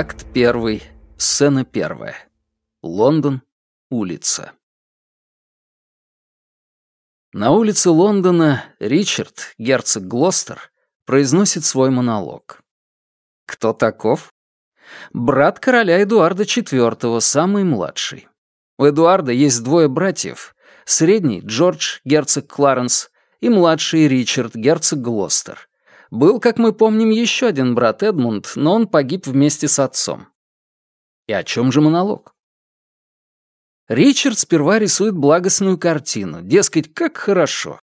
Акт первый, сцена первая. Лондон, улица. На улице Лондона Ричард, герцог Глостер, произносит свой монолог. Кто таков? Брат короля Эдуарда IV, самый младший. У Эдуарда есть двое братьев. Средний — Джордж, герцог Кларенс, и младший Ричард, герцог Глостер. Был, как мы помним, еще один брат Эдмунд, но он погиб вместе с отцом. И о чем же монолог? Ричард сперва рисует благостную картину, дескать, как хорошо.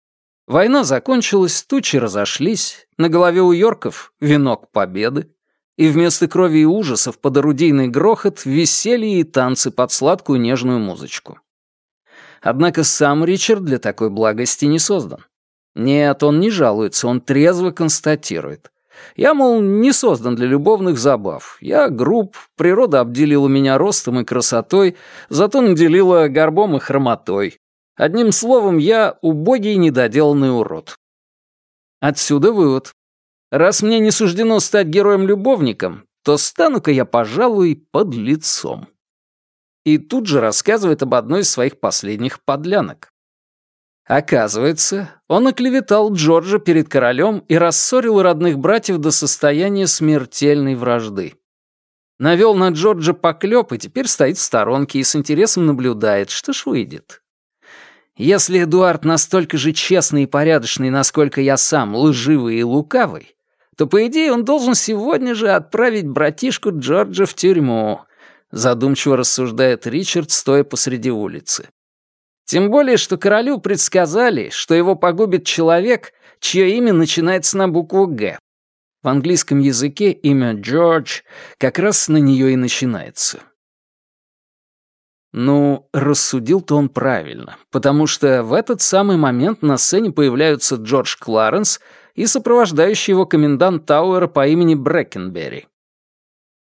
Война закончилась, тучи разошлись, на голове у Йорков венок победы, и вместо крови и ужасов под орудийный грохот веселье и танцы под сладкую нежную музычку. Однако сам Ричард для такой благости не создан. Нет, он не жалуется, он трезво констатирует. Я, мол, не создан для любовных забав. Я груб, природа обделила меня ростом и красотой, зато наделила горбом и хромотой. Одним словом, я убогий недоделанный урод. Отсюда вывод. Раз мне не суждено стать героем-любовником, то стану-ка я, пожалуй, под лицом. И тут же рассказывает об одной из своих последних подлянок. Оказывается, он оклеветал Джорджа перед королем и рассорил родных братьев до состояния смертельной вражды. Навел на Джорджа поклеп и теперь стоит в сторонке и с интересом наблюдает, что ж выйдет. Если Эдуард настолько же честный и порядочный, насколько я сам, лживый и лукавый, то, по идее, он должен сегодня же отправить братишку Джорджа в тюрьму, задумчиво рассуждает Ричард, стоя посреди улицы. Тем более, что королю предсказали, что его погубит человек, чье имя начинается на букву «Г». В английском языке имя Джордж как раз на нее и начинается. Ну, рассудил-то он правильно, потому что в этот самый момент на сцене появляются Джордж Кларенс и сопровождающий его комендант Тауэра по имени Брэкенберри.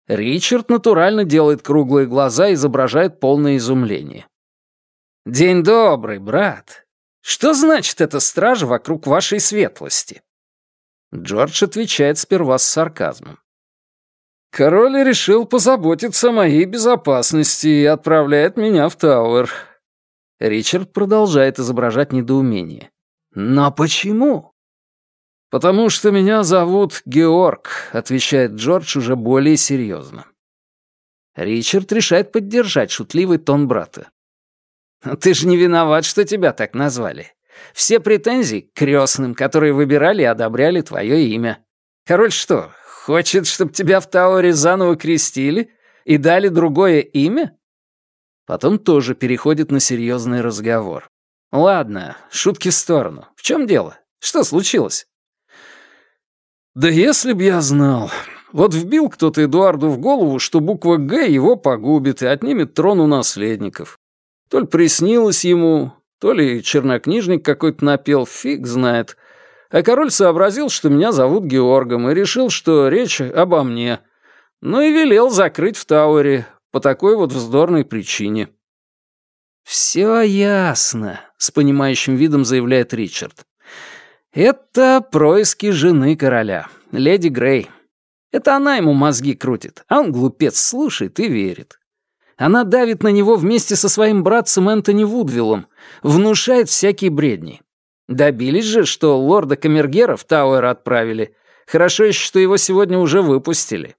Ричард натурально делает круглые глаза и изображает полное изумление. «День добрый, брат. Что значит эта стража вокруг вашей светлости?» Джордж отвечает сперва с сарказмом. «Король решил позаботиться о моей безопасности и отправляет меня в Тауэр». Ричард продолжает изображать недоумение. «Но почему?» «Потому что меня зовут Георг», — отвечает Джордж уже более серьезно. Ричард решает поддержать шутливый тон брата. Ты же не виноват, что тебя так назвали. Все претензии к крестным, которые выбирали и одобряли твое имя. Король что, хочет, чтобы тебя в Тауэре заново крестили и дали другое имя? Потом тоже переходит на серьезный разговор. Ладно, шутки в сторону. В чем дело? Что случилось? Да если б я знал. Вот вбил кто-то Эдуарду в голову, что буква «Г» его погубит и отнимет трон у наследников. То ли приснилось ему, то ли чернокнижник какой-то напел, фиг знает. А король сообразил, что меня зовут Георгом, и решил, что речь обо мне. Ну и велел закрыть в Тауэре по такой вот вздорной причине. «Все ясно», — с понимающим видом заявляет Ричард. «Это происки жены короля, леди Грей. Это она ему мозги крутит, а он, глупец, слушает и верит. Она давит на него вместе со своим братцем Энтони Вудвиллом, внушает всякие бредни. Добились же, что лорда Камергера в Тауэр отправили. Хорошо еще, что его сегодня уже выпустили.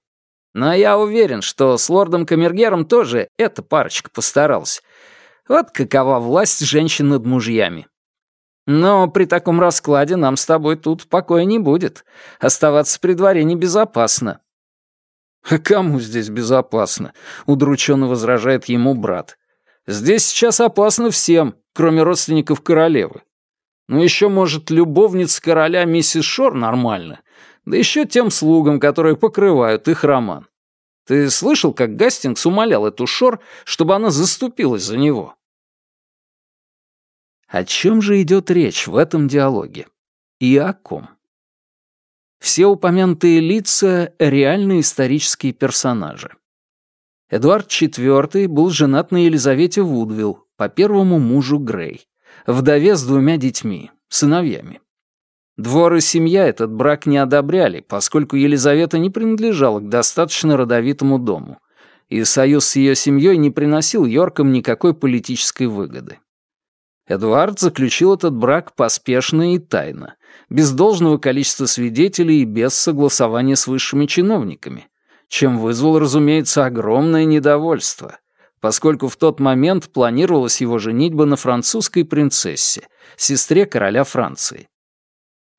Но я уверен, что с лордом Камергером тоже эта парочка постаралась. Вот какова власть женщин над мужьями. Но при таком раскладе нам с тобой тут покоя не будет. Оставаться при дворе небезопасно. «А кому здесь безопасно?» — удрученно возражает ему брат. «Здесь сейчас опасно всем, кроме родственников королевы. Ну еще, может, любовница короля миссис Шор нормально, да еще тем слугам, которые покрывают их роман. Ты слышал, как Гастингс умолял эту Шор, чтобы она заступилась за него?» О чем же идет речь в этом диалоге? И о ком? Все упомянутые лица — реальные исторические персонажи. Эдуард IV был женат на Елизавете Вудвилл, по первому мужу Грей, вдове с двумя детьми, сыновьями. Двор и семья этот брак не одобряли, поскольку Елизавета не принадлежала к достаточно родовитому дому, и союз с ее семьей не приносил Йоркам никакой политической выгоды. Эдуард заключил этот брак поспешно и тайно, без должного количества свидетелей и без согласования с высшими чиновниками, чем вызвал, разумеется, огромное недовольство, поскольку в тот момент планировалась его женитьба на французской принцессе, сестре короля Франции.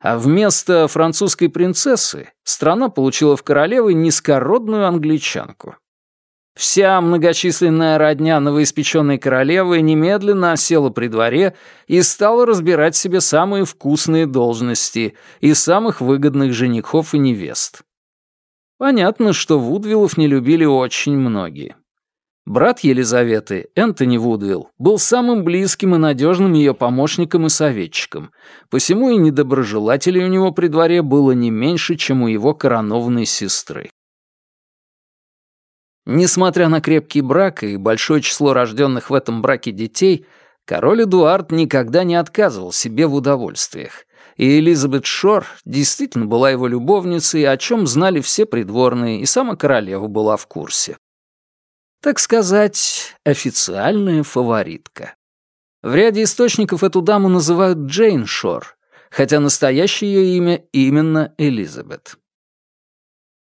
А вместо французской принцессы страна получила в королевы низкородную англичанку. Вся многочисленная родня новоиспеченной королевы немедленно осела при дворе и стала разбирать себе самые вкусные должности и самых выгодных женихов и невест. Понятно, что Вудвиллов не любили очень многие. Брат Елизаветы, Энтони Вудвилл, был самым близким и надежным ее помощником и советчиком, посему и недоброжелателей у него при дворе было не меньше, чем у его коронованной сестры. Несмотря на крепкий брак и большое число рожденных в этом браке детей, король Эдуард никогда не отказывал себе в удовольствиях. И Элизабет Шор действительно была его любовницей, о чем знали все придворные, и сама королева была в курсе. Так сказать, официальная фаворитка. В ряде источников эту даму называют Джейн Шор, хотя настоящее ее имя именно Элизабет.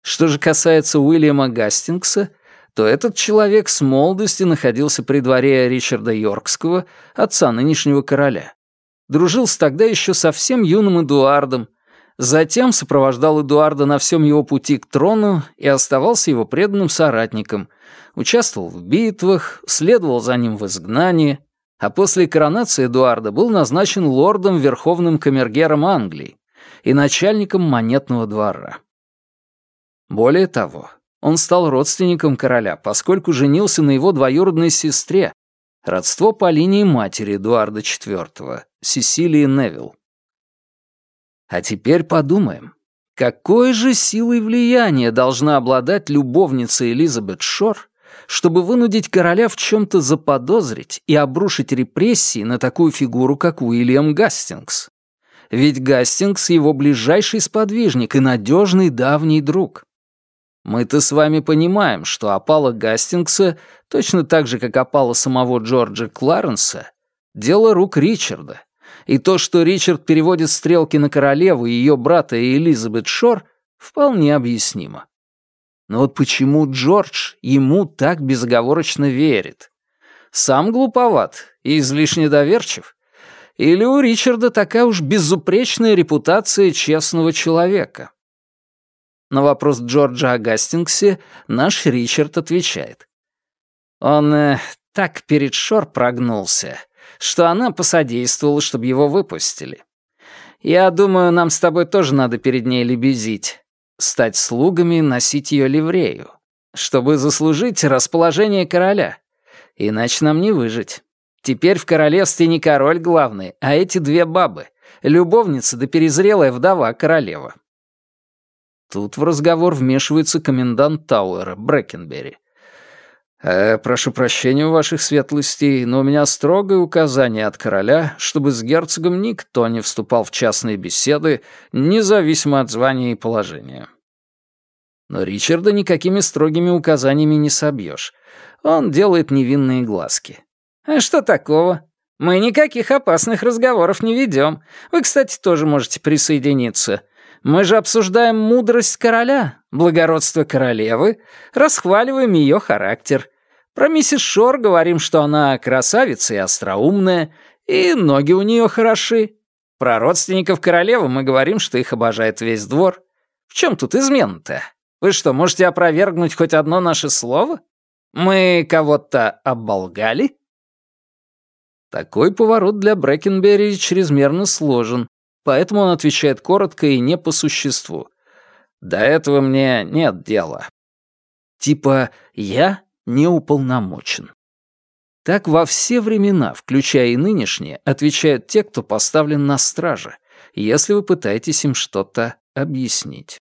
Что же касается Уильяма Гастингса, то этот человек с молодости находился при дворе Ричарда Йоркского, отца нынешнего короля. Дружил с тогда еще совсем юным Эдуардом, затем сопровождал Эдуарда на всем его пути к трону и оставался его преданным соратником, участвовал в битвах, следовал за ним в изгнании, а после коронации Эдуарда был назначен лордом Верховным камергером Англии и начальником монетного двора. Более того, он стал родственником короля, поскольку женился на его двоюродной сестре, родство по линии матери Эдуарда IV, Сесилии Невилл. А теперь подумаем, какой же силой влияния должна обладать любовница Элизабет Шор, чтобы вынудить короля в чем-то заподозрить и обрушить репрессии на такую фигуру, как Уильям Гастингс? Ведь Гастингс — его ближайший сподвижник и надежный давний друг. Мы-то с вами понимаем, что опала Гастингса, точно так же, как опала самого Джорджа Кларенса, дело рук Ричарда. И то, что Ричард переводит стрелки на королеву и ее брата Элизабет Шор, вполне объяснимо. Но вот почему Джордж ему так безоговорочно верит? Сам глуповат и излишне доверчив? Или у Ричарда такая уж безупречная репутация честного человека? На вопрос Джорджа о Гастингсе наш Ричард отвечает. Он э, так перед Шор прогнулся, что она посодействовала, чтобы его выпустили. Я думаю, нам с тобой тоже надо перед ней лебезить, стать слугами, носить ее ливрею, чтобы заслужить расположение короля. Иначе нам не выжить. Теперь в королевстве не король главный, а эти две бабы, любовница да перезрелая вдова королева. Тут в разговор вмешивается комендант Тауэра, Брэкенбери. «Э, «Прошу прощения у ваших светлостей, но у меня строгое указание от короля, чтобы с герцогом никто не вступал в частные беседы, независимо от звания и положения». Но Ричарда никакими строгими указаниями не собьешь. Он делает невинные глазки. «А что такого? Мы никаких опасных разговоров не ведем. Вы, кстати, тоже можете присоединиться. Мы же обсуждаем мудрость короля, благородство королевы, расхваливаем ее характер. Про миссис Шор говорим, что она красавица и остроумная, и ноги у нее хороши. Про родственников королевы мы говорим, что их обожает весь двор. В чем тут измена-то? Вы что, можете опровергнуть хоть одно наше слово? Мы кого-то оболгали?» Такой поворот для Брэкенберри чрезмерно сложен, поэтому он отвечает коротко и не по существу. «До этого мне нет дела». Типа «я не уполномочен». Так во все времена, включая и нынешние, отвечают те, кто поставлен на страже, если вы пытаетесь им что-то объяснить.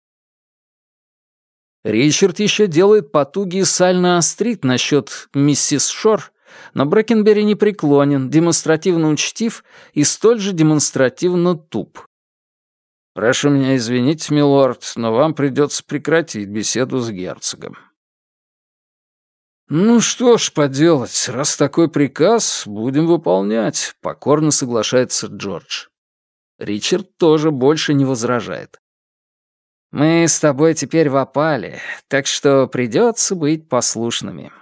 Ричард еще делает потуги сально острит насчет миссис Шор но Брэкенбери не преклонен, демонстративно учтив и столь же демонстративно туп. Прошу меня извинить, милорд, но вам придется прекратить беседу с герцогом. «Ну что ж поделать, раз такой приказ, будем выполнять», — покорно соглашается Джордж. Ричард тоже больше не возражает. «Мы с тобой теперь в опале, так что придется быть послушными.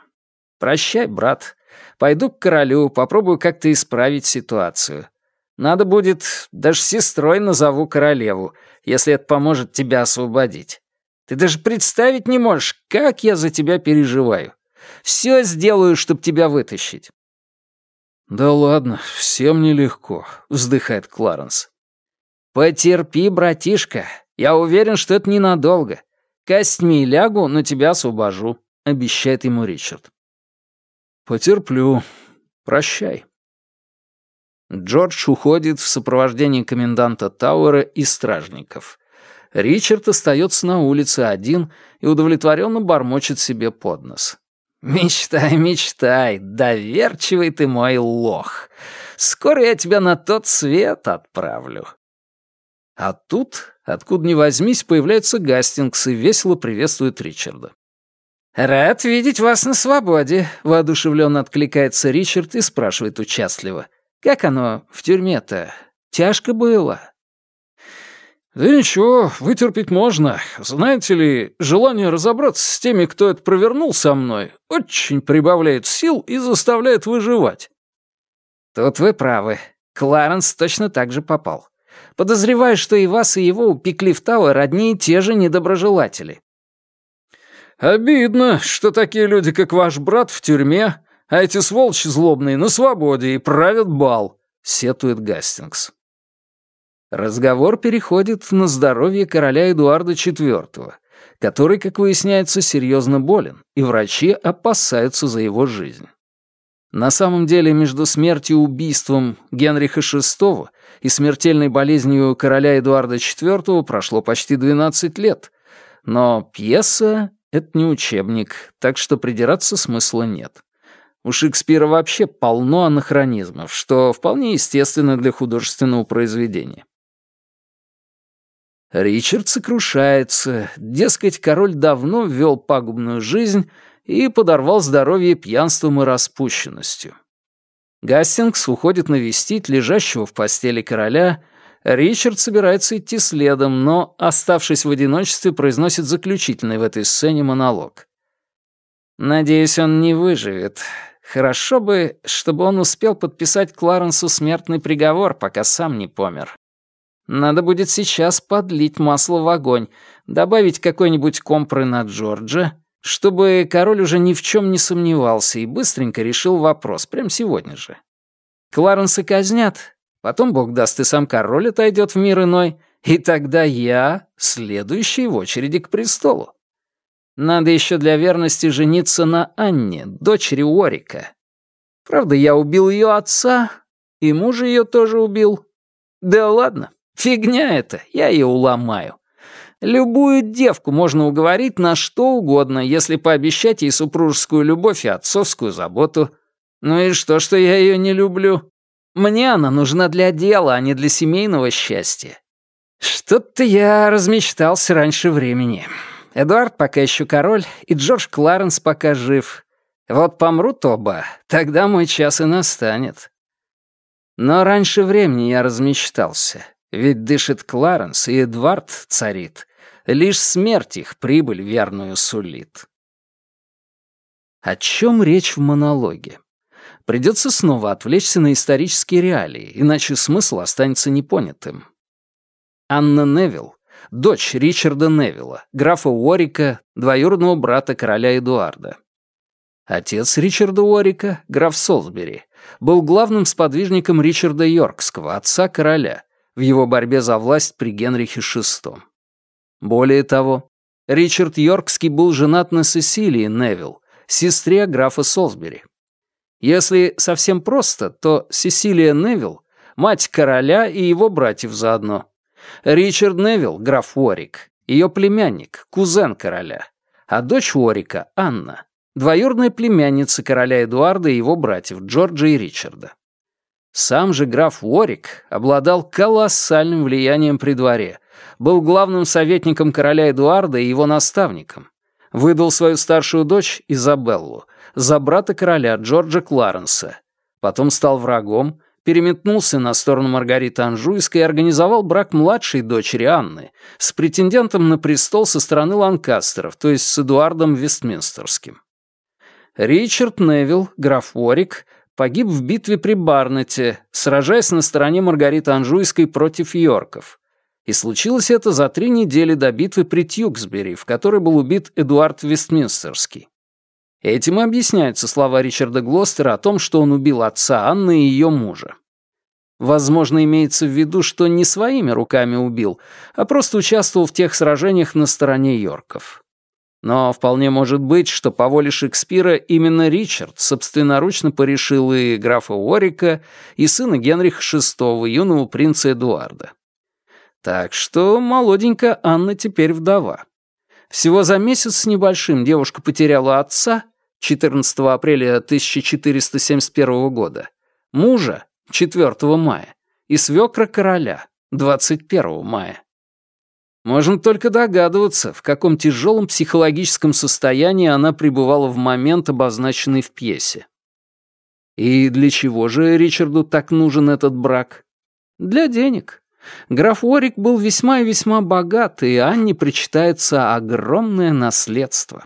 Прощай, брат. Пойду к королю, попробую как-то исправить ситуацию. Надо будет, даже сестрой назову королеву, если это поможет тебя освободить. Ты даже представить не можешь, как я за тебя переживаю. Все сделаю, чтобы тебя вытащить». «Да ладно, всем нелегко», — вздыхает Кларенс. «Потерпи, братишка. Я уверен, что это ненадолго. Костьми лягу, но тебя освобожу», — обещает ему Ричард. «Потерплю. Прощай». Джордж уходит в сопровождении коменданта Тауэра и стражников. Ричард остается на улице один и удовлетворенно бормочет себе под нос. «Мечтай, мечтай, доверчивый ты мой лох. Скоро я тебя на тот свет отправлю». А тут, откуда ни возьмись, появляется Гастингс и весело приветствует Ричарда. «Рад видеть вас на свободе», — воодушевленно откликается Ричард и спрашивает участливо. «Как оно в тюрьме-то? Тяжко было?» «Да ничего, вытерпеть можно. Знаете ли, желание разобраться с теми, кто это провернул со мной, очень прибавляет сил и заставляет выживать». «Тут вы правы. Кларенс точно так же попал. Подозреваю, что и вас, и его упекли в Тауэр одни и те же недоброжелатели». «Обидно, что такие люди, как ваш брат, в тюрьме, а эти сволочи злобные на свободе и правят бал», — сетует Гастингс. Разговор переходит на здоровье короля Эдуарда IV, который, как выясняется, серьезно болен, и врачи опасаются за его жизнь. На самом деле между смертью и убийством Генриха VI и смертельной болезнью короля Эдуарда IV прошло почти 12 лет, но пьеса — это не учебник, так что придираться смысла нет. У Шекспира вообще полно анахронизмов, что вполне естественно для художественного произведения. Ричард сокрушается, дескать, король давно вел пагубную жизнь и подорвал здоровье пьянством и распущенностью. Гастингс уходит навестить лежащего в постели короля, Ричард собирается идти следом, но, оставшись в одиночестве, произносит заключительный в этой сцене монолог. «Надеюсь, он не выживет. Хорошо бы, чтобы он успел подписать Кларенсу смертный приговор, пока сам не помер. Надо будет сейчас подлить масло в огонь, добавить какой-нибудь компры на Джорджа, чтобы король уже ни в чем не сомневался и быстренько решил вопрос, прямо сегодня же. Кларенса казнят, потом, бог даст, и сам король отойдет в мир иной, и тогда я следующий в очереди к престолу. Надо еще для верности жениться на Анне, дочери Уорика. Правда, я убил ее отца, и мужа ее тоже убил. Да ладно, Фигня это, я ее уломаю. Любую девку можно уговорить на что угодно, если пообещать ей супружескую любовь и отцовскую заботу. Ну и что, что я ее не люблю? Мне она нужна для дела, а не для семейного счастья. Что-то я размечтался раньше времени. Эдуард пока еще король, и Джордж Кларенс пока жив. Вот помрут оба, тогда мой час и настанет. Но раньше времени я размечтался. Ведь дышит Кларенс, и Эдвард царит. Лишь смерть их прибыль верную сулит. О чем речь в монологе? Придется снова отвлечься на исторические реалии, иначе смысл останется непонятым. Анна Невилл, дочь Ричарда Невилла, графа Уорика, двоюродного брата короля Эдуарда. Отец Ричарда Уорика, граф Солсбери, был главным сподвижником Ричарда Йоркского, отца короля, в его борьбе за власть при Генрихе VI. Более того, Ричард Йоркский был женат на Сесилии Невилл, сестре графа Солсбери. Если совсем просто, то Сесилия Невилл — мать короля и его братьев заодно. Ричард Невилл, граф Уорик, ее племянник, кузен короля, а дочь Уорика, Анна, двоюродная племянница короля Эдуарда и его братьев Джорджа и Ричарда. Сам же граф Уорик обладал колоссальным влиянием при дворе, был главным советником короля Эдуарда и его наставником. Выдал свою старшую дочь, Изабеллу, за брата короля Джорджа Кларенса. Потом стал врагом, переметнулся на сторону Маргариты Анжуйской и организовал брак младшей дочери Анны с претендентом на престол со стороны Ланкастеров, то есть с Эдуардом Вестминстерским. Ричард Невилл, граф Уорик, погиб в битве при Барнете, сражаясь на стороне Маргариты Анжуйской против Йорков. И случилось это за три недели до битвы при Тьюксбери, в которой был убит Эдуард Вестминстерский. Этим объясняются слова Ричарда Глостера о том, что он убил отца Анны и ее мужа. Возможно, имеется в виду, что не своими руками убил, а просто участвовал в тех сражениях на стороне Йорков. Но вполне может быть, что по воле Шекспира именно Ричард собственноручно порешил и графа Уорика, и сына Генриха VI, юного принца Эдуарда. Так что молоденькая Анна теперь вдова. Всего за месяц с небольшим девушка потеряла отца, 14 апреля 1471 года, мужа 4 мая и свекра короля 21 мая. Можем только догадываться, в каком тяжелом психологическом состоянии она пребывала в момент, обозначенный в пьесе. И для чего же Ричарду так нужен этот брак? Для денег. Граф Уорик был весьма и весьма богат, и Анне причитается огромное наследство.